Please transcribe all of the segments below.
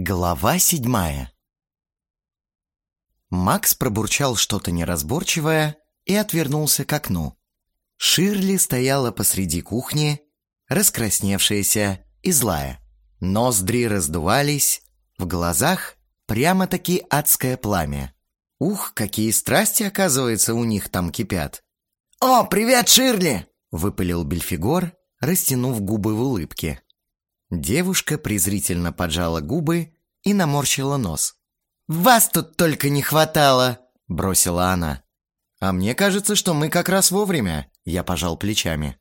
Глава седьмая Макс пробурчал что-то неразборчивое и отвернулся к окну. Ширли стояла посреди кухни, раскрасневшаяся и злая. Ноздри раздувались, в глазах прямо-таки адское пламя. Ух, какие страсти, оказывается, у них там кипят. «О, привет, Ширли!» — выпалил Бельфигор, растянув губы в улыбке. Девушка презрительно поджала губы и наморщила нос. «Вас тут только не хватало!» – бросила она. «А мне кажется, что мы как раз вовремя», – я пожал плечами.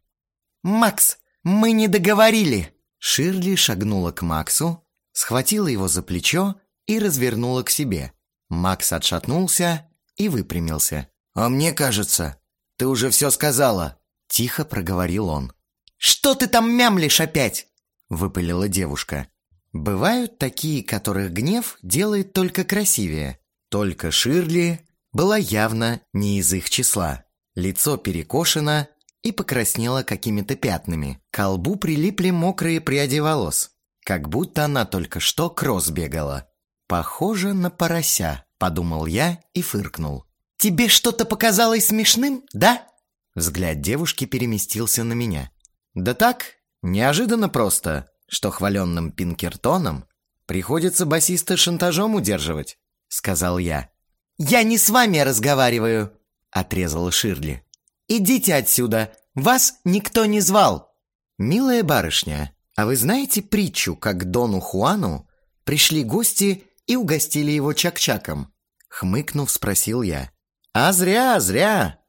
«Макс, мы не договорили!» Ширли шагнула к Максу, схватила его за плечо и развернула к себе. Макс отшатнулся и выпрямился. «А мне кажется, ты уже все сказала», – тихо проговорил он. «Что ты там мямлишь опять?» — выпалила девушка. «Бывают такие, которых гнев делает только красивее. Только Ширли была явно не из их числа. Лицо перекошено и покраснело какими-то пятнами. К колбу прилипли мокрые пряди волос, как будто она только что кросс бегала. «Похоже на порося», — подумал я и фыркнул. «Тебе что-то показалось смешным, да?» Взгляд девушки переместился на меня. «Да так, Неожиданно просто, что хваленным Пинкертоном приходится басиста шантажом удерживать, сказал я. «Я не с вами разговариваю», — отрезала Ширли. «Идите отсюда, вас никто не звал». «Милая барышня, а вы знаете притчу, как Дону Хуану пришли гости и угостили его чак-чаком?» Хмыкнув, спросил я. «А зря, зря.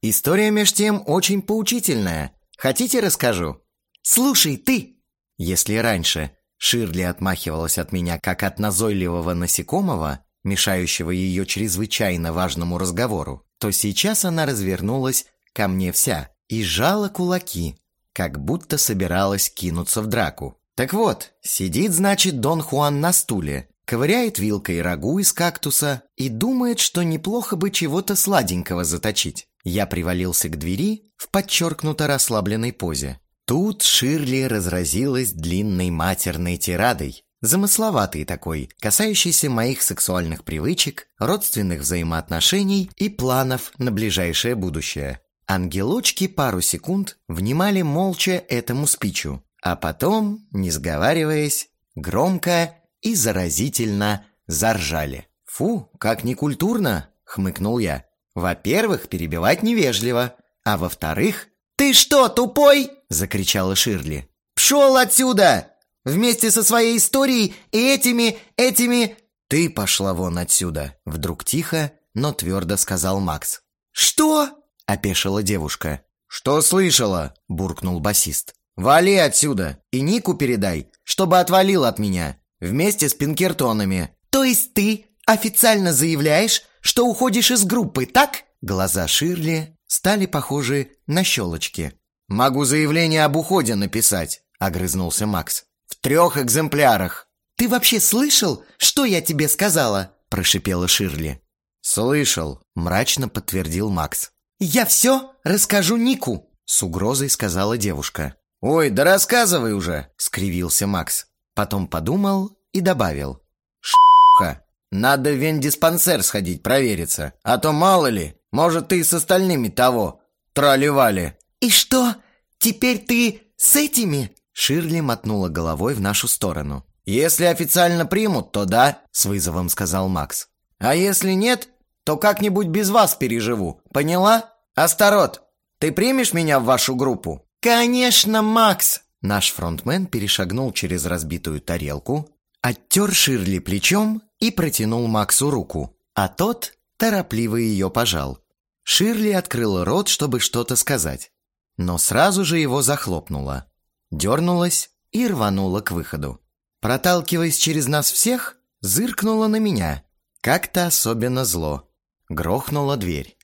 История меж тем очень поучительная. Хотите, расскажу?» «Слушай, ты!» Если раньше Ширли отмахивалась от меня, как от назойливого насекомого, мешающего ее чрезвычайно важному разговору, то сейчас она развернулась ко мне вся и сжала кулаки, как будто собиралась кинуться в драку. Так вот, сидит, значит, Дон Хуан на стуле, ковыряет вилкой рагу из кактуса и думает, что неплохо бы чего-то сладенького заточить. Я привалился к двери в подчеркнуто расслабленной позе. Тут Ширли разразилась длинной матерной тирадой, замысловатой такой, касающейся моих сексуальных привычек, родственных взаимоотношений и планов на ближайшее будущее. Ангелочки пару секунд внимали молча этому спичу, а потом, не сговариваясь, громко и заразительно заржали. «Фу, как некультурно!» — хмыкнул я. «Во-первых, перебивать невежливо, а во-вторых, «Ты что, тупой?» – закричала Ширли. «Пшел отсюда! Вместе со своей историей и этими, этими...» «Ты пошла вон отсюда!» – вдруг тихо, но твердо сказал Макс. «Что?» – опешила девушка. «Что слышала?» – буркнул басист. «Вали отсюда и Нику передай, чтобы отвалил от меня, вместе с Пинкертонами». «То есть ты официально заявляешь, что уходишь из группы, так?» Глаза Ширли стали похожи на щелочки. «Могу заявление об уходе написать», — огрызнулся Макс. «В трех экземплярах». «Ты вообще слышал, что я тебе сказала?» — прошипела Ширли. «Слышал», — мрачно подтвердил Макс. «Я все расскажу Нику», — с угрозой сказала девушка. «Ой, да рассказывай уже», — скривился Макс. Потом подумал и добавил. «Ш**ха, надо в вендиспансер сходить провериться, а то мало ли, может, ты с остальными того, тролливали». «И что, теперь ты с этими?» Ширли мотнула головой в нашу сторону. «Если официально примут, то да», — с вызовом сказал Макс. «А если нет, то как-нибудь без вас переживу, поняла? Астарот, ты примешь меня в вашу группу?» «Конечно, Макс!» Наш фронтмен перешагнул через разбитую тарелку, оттер Ширли плечом и протянул Максу руку, а тот торопливо ее пожал. Ширли открыла рот, чтобы что-то сказать, но сразу же его захлопнула, дернулась и рванула к выходу. Проталкиваясь через нас всех, зыркнула на меня, как-то особенно зло. Грохнула дверь.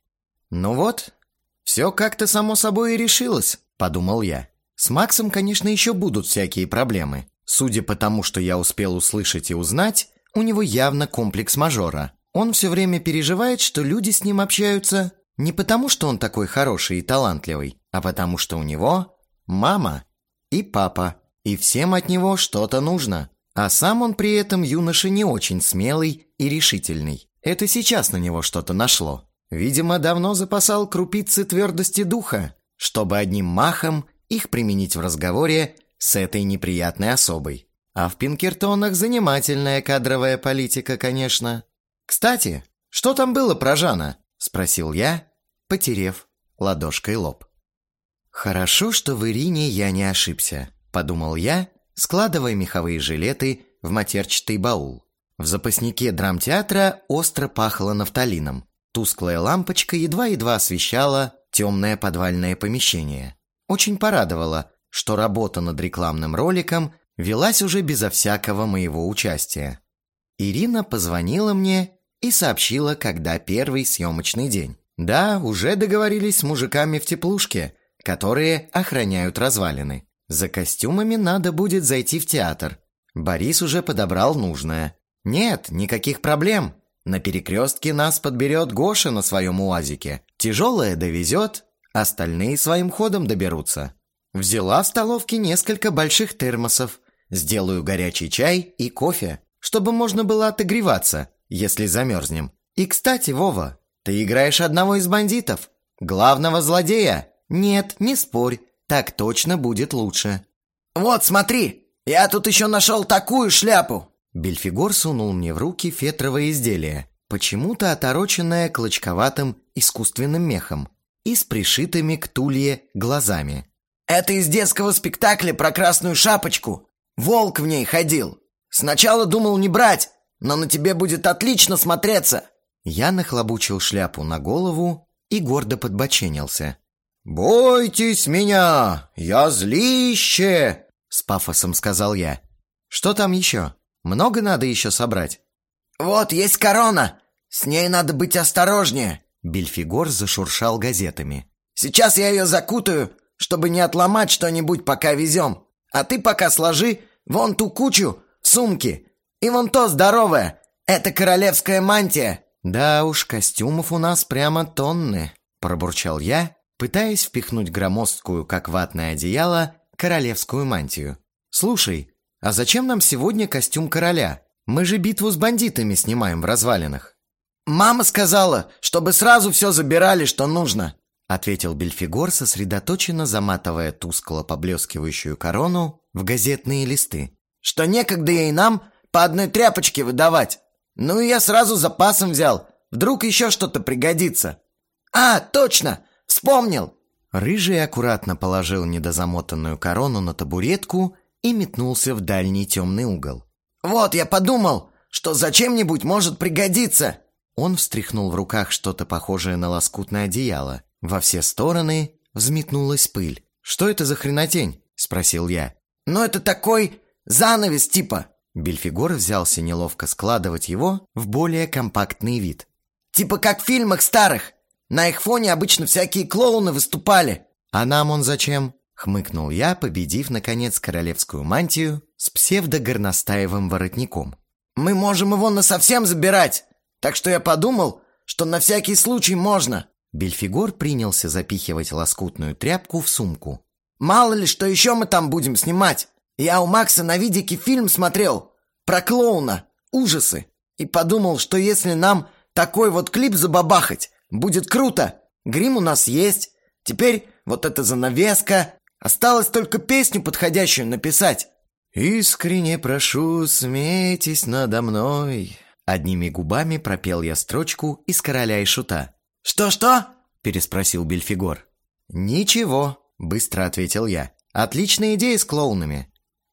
«Ну вот, все как-то само собой и решилось», — подумал я. «С Максом, конечно, еще будут всякие проблемы. Судя по тому, что я успел услышать и узнать, у него явно комплекс мажора. Он все время переживает, что люди с ним общаются не потому, что он такой хороший и талантливый, а потому что у него мама и папа, и всем от него что-то нужно. А сам он при этом юноша не очень смелый и решительный. Это сейчас на него что-то нашло. Видимо, давно запасал крупицы твердости духа, чтобы одним махом их применить в разговоре с этой неприятной особой. А в Пинкертонах занимательная кадровая политика, конечно. «Кстати, что там было про Жана?» – спросил я, потерев ладошкой лоб. «Хорошо, что в Ирине я не ошибся», – подумал я, складывая меховые жилеты в матерчатый баул. В запаснике драмтеатра остро пахло нафталином. Тусклая лампочка едва-едва освещала темное подвальное помещение. Очень порадовало, что работа над рекламным роликом велась уже безо всякого моего участия. Ирина позвонила мне и сообщила, когда первый съемочный день. Да, уже договорились с мужиками в теплушке, которые охраняют развалины. За костюмами надо будет зайти в театр. Борис уже подобрал нужное. Нет, никаких проблем. На перекрестке нас подберет Гоша на своем уазике. Тяжелое довезет, остальные своим ходом доберутся. Взяла в столовке несколько больших термосов. Сделаю горячий чай и кофе, чтобы можно было отогреваться, если замерзнем. И, кстати, Вова, ты играешь одного из бандитов. Главного злодея. Нет, не спорь, так точно будет лучше. Вот, смотри, я тут еще нашел такую шляпу. Бельфигор сунул мне в руки фетровое изделие, почему-то отороченное клочковатым искусственным мехом и с пришитыми к тулье глазами. «Это из детского спектакля про красную шапочку. Волк в ней ходил. Сначала думал не брать, но на тебе будет отлично смотреться». Я нахлобучил шляпу на голову и гордо подбоченился. «Бойтесь меня! Я злище!» — с пафосом сказал я. «Что там еще?» Много надо еще собрать?» «Вот есть корона! С ней надо быть осторожнее!» Бельфигор зашуршал газетами. «Сейчас я ее закутаю, чтобы не отломать что-нибудь, пока везем. А ты пока сложи вон ту кучу сумки. И вон то здоровое. Это королевская мантия». «Да уж, костюмов у нас прямо тонны», – пробурчал я, пытаясь впихнуть громоздкую, как ватное одеяло, королевскую мантию. «Слушай, «А зачем нам сегодня костюм короля? Мы же битву с бандитами снимаем в развалинах». «Мама сказала, чтобы сразу все забирали, что нужно», ответил Бельфигор, сосредоточенно заматывая тускло поблескивающую корону в газетные листы. «Что некогда ей нам по одной тряпочке выдавать. Ну и я сразу запасом взял. Вдруг еще что-то пригодится». «А, точно! Вспомнил!» Рыжий аккуратно положил недозамотанную корону на табуретку и метнулся в дальний темный угол. «Вот, я подумал, что зачем-нибудь может пригодиться!» Он встряхнул в руках что-то похожее на лоскутное одеяло. Во все стороны взметнулась пыль. «Что это за хренотень?» – спросил я. «Ну, это такой занавес типа». Бельфигор взялся неловко складывать его в более компактный вид. «Типа как в фильмах старых. На их фоне обычно всякие клоуны выступали». «А нам он зачем?» Хмыкнул я, победив, наконец, королевскую мантию с псевдогорностаевым воротником. «Мы можем его насовсем забирать, так что я подумал, что на всякий случай можно». Бельфигор принялся запихивать лоскутную тряпку в сумку. «Мало ли, что еще мы там будем снимать. Я у Макса на видике фильм смотрел про клоуна, ужасы, и подумал, что если нам такой вот клип забабахать, будет круто. Грим у нас есть, теперь вот эта занавеска, Осталось только песню подходящую написать. «Искренне прошу, смейтесь надо мной». Одними губами пропел я строчку из «Короля и шута». «Что-что?» – переспросил Бельфигор. «Ничего», – быстро ответил я. «Отличная идея с клоунами.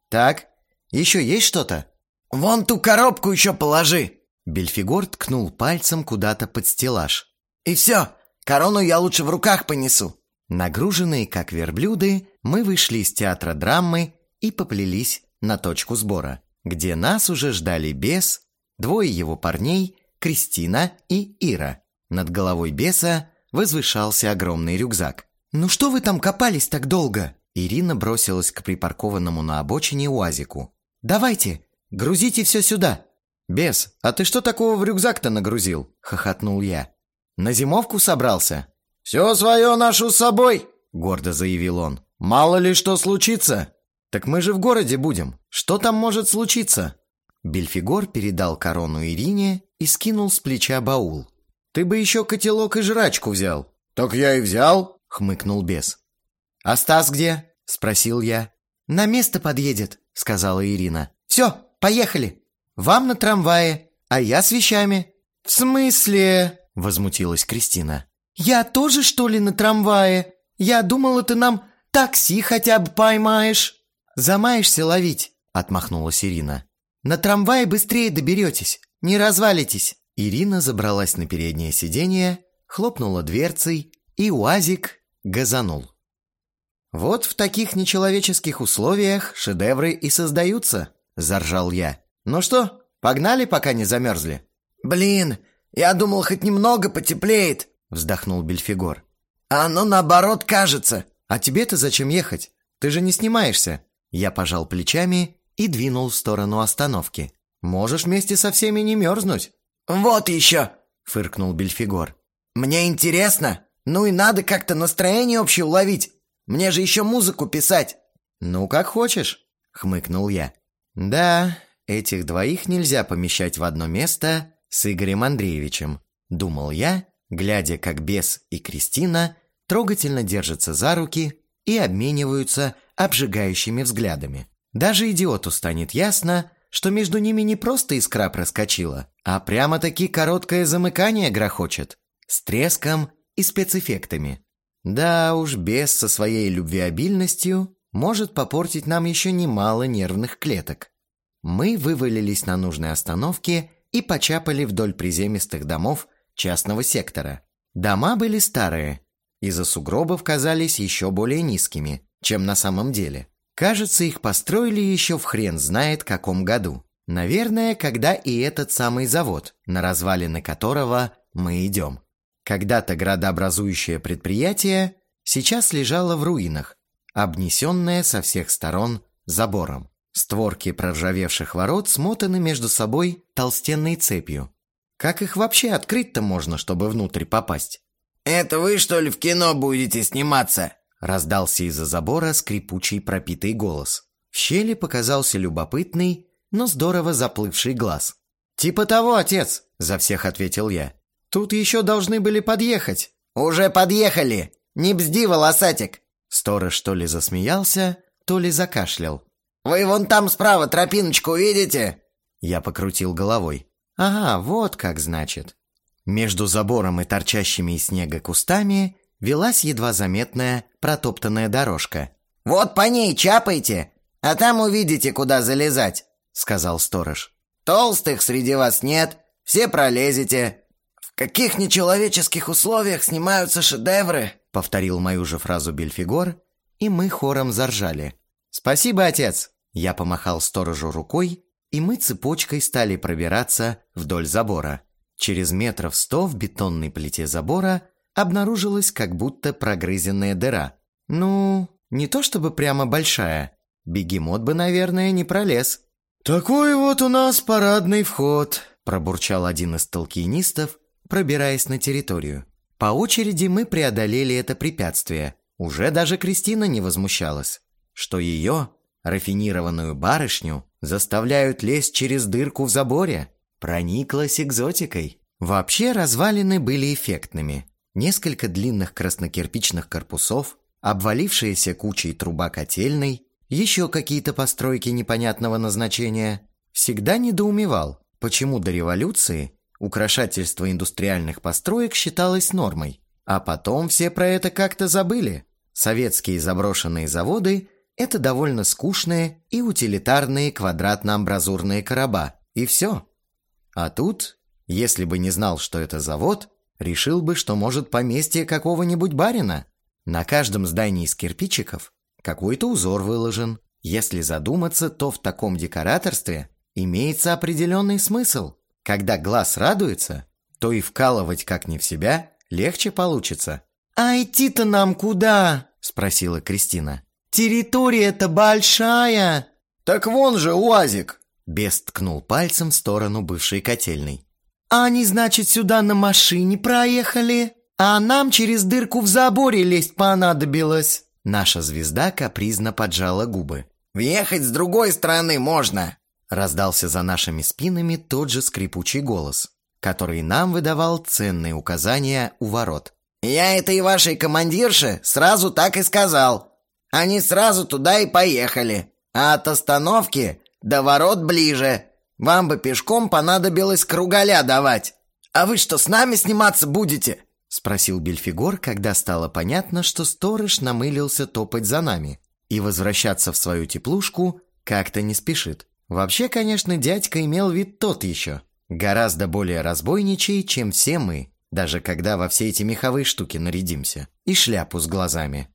Так, еще есть что-то?» «Вон ту коробку еще положи!» Бельфигор ткнул пальцем куда-то под стеллаж. «И все, корону я лучше в руках понесу». Нагруженные, как верблюды, мы вышли из театра драмы и поплелись на точку сбора, где нас уже ждали бес, двое его парней, Кристина и Ира. Над головой беса возвышался огромный рюкзак. «Ну что вы там копались так долго?» Ирина бросилась к припаркованному на обочине УАЗику. «Давайте, грузите все сюда!» «Бес, а ты что такого в рюкзак-то нагрузил?» – хохотнул я. «На зимовку собрался?» «Все свое ношу с собой», — гордо заявил он. «Мало ли что случится. «Так мы же в городе будем. Что там может случиться?» Бельфигор передал корону Ирине и скинул с плеча баул. «Ты бы еще котелок и жрачку взял». «Так я и взял», — хмыкнул бес. «А Стас где?» — спросил я. «На место подъедет», — сказала Ирина. «Все, поехали. Вам на трамвае, а я с вещами». «В смысле?» — возмутилась Кристина. «Я тоже, что ли, на трамвае? Я думала, ты нам такси хотя бы поймаешь». «Замаешься ловить», — отмахнулась Ирина. «На трамвае быстрее доберетесь, не развалитесь». Ирина забралась на переднее сиденье, хлопнула дверцей, и УАЗик газанул. «Вот в таких нечеловеческих условиях шедевры и создаются», — заржал я. «Ну что, погнали, пока не замерзли?» «Блин, я думал, хоть немного потеплеет», — вздохнул Бельфигор. «А оно наоборот кажется». «А тебе-то зачем ехать? Ты же не снимаешься». Я пожал плечами и двинул в сторону остановки. «Можешь вместе со всеми не мерзнуть». «Вот еще!» — фыркнул Бельфигор. «Мне интересно. Ну и надо как-то настроение общее уловить. Мне же еще музыку писать». «Ну, как хочешь», — хмыкнул я. «Да, этих двоих нельзя помещать в одно место с Игорем Андреевичем», — думал я, глядя, как Бес и Кристина трогательно держатся за руки и обмениваются обжигающими взглядами. Даже идиоту станет ясно, что между ними не просто искра проскочила, а прямо-таки короткое замыкание грохочет, с треском и спецэффектами. Да уж, без со своей любвеобильностью может попортить нам еще немало нервных клеток. Мы вывалились на нужной остановке и почапали вдоль приземистых домов частного сектора. Дома были старые, из-за сугробов казались еще более низкими, чем на самом деле. Кажется, их построили еще в хрен знает каком году. Наверное, когда и этот самый завод, на развалины которого мы идем. Когда-то градообразующее предприятие сейчас лежало в руинах, обнесенное со всех сторон забором. Створки проржавевших ворот смотаны между собой толстенной цепью. Как их вообще открыть-то можно, чтобы внутрь попасть? «Это вы, что ли, в кино будете сниматься?» Раздался из-за забора скрипучий пропитый голос. В щели показался любопытный, но здорово заплывший глаз. «Типа того, отец!» – за всех ответил я. Тут еще должны были подъехать». «Уже подъехали! Не бзди, волосатик!» Сторож то ли засмеялся, то ли закашлял. «Вы вон там справа тропиночку видите?» Я покрутил головой. «Ага, вот как значит». Между забором и торчащими из снега кустами велась едва заметная протоптанная дорожка. «Вот по ней чапайте, а там увидите, куда залезать», — сказал сторож. «Толстых среди вас нет, все пролезете, каких нечеловеческих условиях снимаются шедевры?» Повторил мою же фразу Бельфигор, и мы хором заржали. «Спасибо, отец!» Я помахал сторожу рукой, и мы цепочкой стали пробираться вдоль забора. Через метров сто в бетонной плите забора обнаружилась как будто прогрызенная дыра. Ну, не то чтобы прямо большая. Бегемот бы, наверное, не пролез. «Такой вот у нас парадный вход», – пробурчал один из толкинистов, пробираясь на территорию. По очереди мы преодолели это препятствие. Уже даже Кристина не возмущалась, что ее, рафинированную барышню, заставляют лезть через дырку в заборе. Прониклась экзотикой. Вообще развалины были эффектными. Несколько длинных краснокирпичных корпусов, обвалившиеся кучей труба котельной, еще какие-то постройки непонятного назначения. Всегда недоумевал, почему до революции Украшательство индустриальных построек считалось нормой. А потом все про это как-то забыли. Советские заброшенные заводы – это довольно скучные и утилитарные квадратно-амбразурные короба. И все. А тут, если бы не знал, что это завод, решил бы, что может поместье какого-нибудь барина. На каждом здании из кирпичиков какой-то узор выложен. Если задуматься, то в таком декораторстве имеется определенный смысл – когда глаз радуется, то и вкалывать как не в себя легче получится. «А идти-то нам куда?» – спросила Кристина. «Территория-то большая!» «Так вон же УАЗик!» Бес ткнул пальцем в сторону бывшей котельной. «А они, значит, сюда на машине проехали? А нам через дырку в заборе лезть понадобилось!» Наша звезда капризно поджала губы. Въехать с другой стороны можно!» Раздался за нашими спинами тот же скрипучий голос, который нам выдавал ценные указания у ворот. «Я этой вашей командирше сразу так и сказал. Они сразу туда и поехали. А от остановки до ворот ближе. Вам бы пешком понадобилось кругаля давать. А вы что, с нами сниматься будете?» Спросил Бельфигор, когда стало понятно, что сторож намылился топать за нами и возвращаться в свою теплушку как-то не спешит. Вообще, конечно, дядька имел вид тот еще. Гораздо более разбойничий, чем все мы, даже когда во все эти меховые штуки нарядимся. И шляпу с глазами.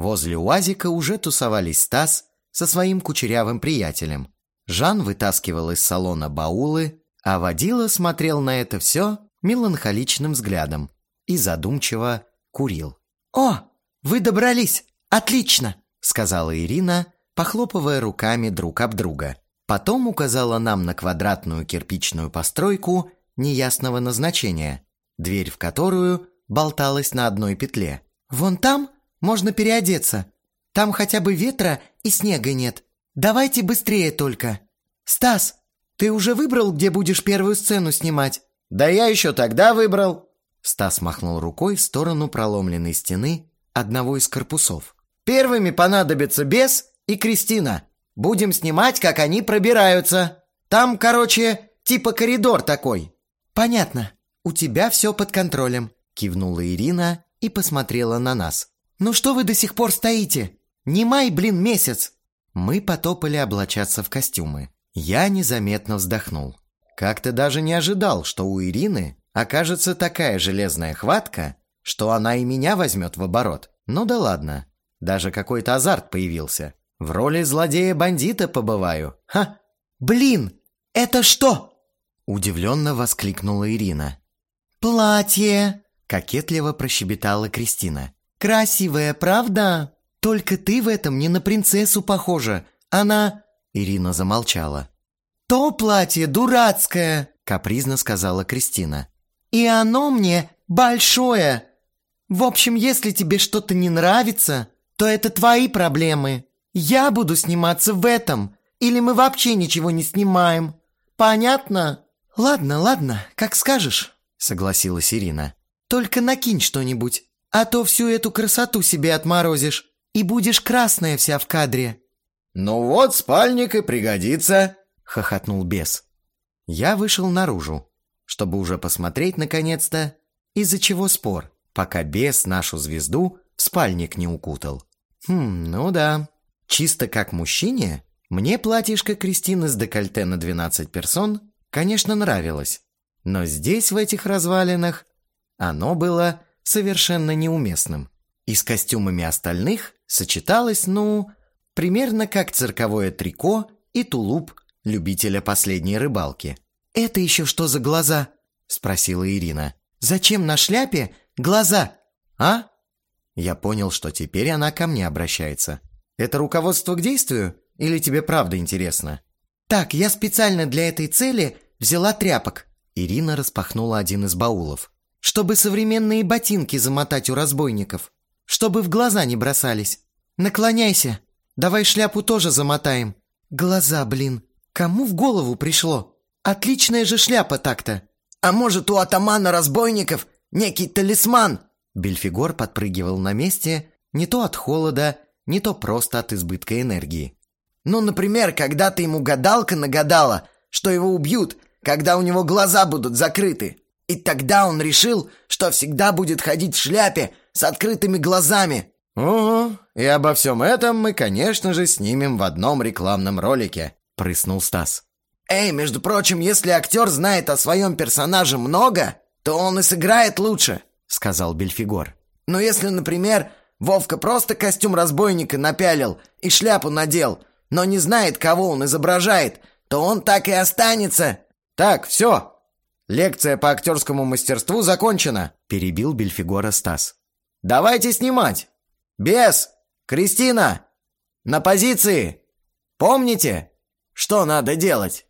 Возле УАЗика уже тусовались Стас со своим кучерявым приятелем. Жан вытаскивал из салона баулы, а водила смотрел на это все меланхоличным взглядом и задумчиво курил. «О, вы добрались! Отлично!» — сказала Ирина, похлопывая руками друг об друга. Потом указала нам на квадратную кирпичную постройку неясного назначения, дверь в которую болталась на одной петле. «Вон там можно переодеться. Там хотя бы ветра и снега нет. Давайте быстрее только. Стас, ты уже выбрал, где будешь первую сцену снимать?» «Да я еще тогда выбрал», Стас махнул рукой в сторону проломленной стены одного из корпусов. «Первыми понадобятся Бес и Кристина. Будем снимать, как они пробираются. Там, короче, типа коридор такой». «Понятно. У тебя все под контролем», — кивнула Ирина и посмотрела на нас. «Ну что вы до сих пор стоите? Не май, блин, месяц!» Мы потопали облачаться в костюмы. Я незаметно вздохнул. Как-то даже не ожидал, что у Ирины окажется такая железная хватка, что она и меня возьмет в оборот. Ну да ладно. Даже какой-то азарт появился. В роли злодея-бандита побываю. Ха! Блин, это что? Удивленно воскликнула Ирина. Платье! Кокетливо прощебетала Кристина. Красивая, правда? Только ты в этом не на принцессу похожа. Она... Ирина замолчала. То платье дурацкое, капризно сказала Кристина. И оно мне большое. В общем, если тебе что-то не нравится, то это твои проблемы. Я буду сниматься в этом, или мы вообще ничего не снимаем. Понятно? Ладно, ладно, как скажешь, согласилась Ирина. Только накинь что-нибудь, а то всю эту красоту себе отморозишь, и будешь красная вся в кадре. Ну вот, спальник и пригодится, хохотнул бес. Я вышел наружу чтобы уже посмотреть наконец-то, из-за чего спор, пока бес нашу звезду в спальник не укутал. Хм, ну да. Чисто как мужчине, мне платьишко Кристины с декольте на 12 персон, конечно, нравилось. Но здесь, в этих развалинах, оно было совершенно неуместным. И с костюмами остальных сочеталось, ну, примерно как цирковое трико и тулуп любителя последней рыбалки. «Это еще что за глаза?» – спросила Ирина. «Зачем на шляпе глаза?» «А?» Я понял, что теперь она ко мне обращается. «Это руководство к действию? Или тебе правда интересно?» «Так, я специально для этой цели взяла тряпок». Ирина распахнула один из баулов. «Чтобы современные ботинки замотать у разбойников. Чтобы в глаза не бросались. Наклоняйся. Давай шляпу тоже замотаем. Глаза, блин. Кому в голову пришло?» Отличная же шляпа так-то. А может, у атамана разбойников некий талисман? Бельфигор подпрыгивал на месте не то от холода, не то просто от избытка энергии. Ну, например, когда-то ему гадалка нагадала, что его убьют, когда у него глаза будут закрыты. И тогда он решил, что всегда будет ходить в шляпе с открытыми глазами. «Угу, и обо всем этом мы, конечно же, снимем в одном рекламном ролике», — прыснул Стас. Эй, между прочим, если актер знает о своем персонаже много, то он и сыграет лучше», — сказал Бельфигор. «Но если, например, Вовка просто костюм разбойника напялил и шляпу надел, но не знает, кого он изображает, то он так и останется». «Так, все. Лекция по актерскому мастерству закончена», — перебил Бельфигора Стас. «Давайте снимать. Бес, Кристина, на позиции. Помните, что надо делать?»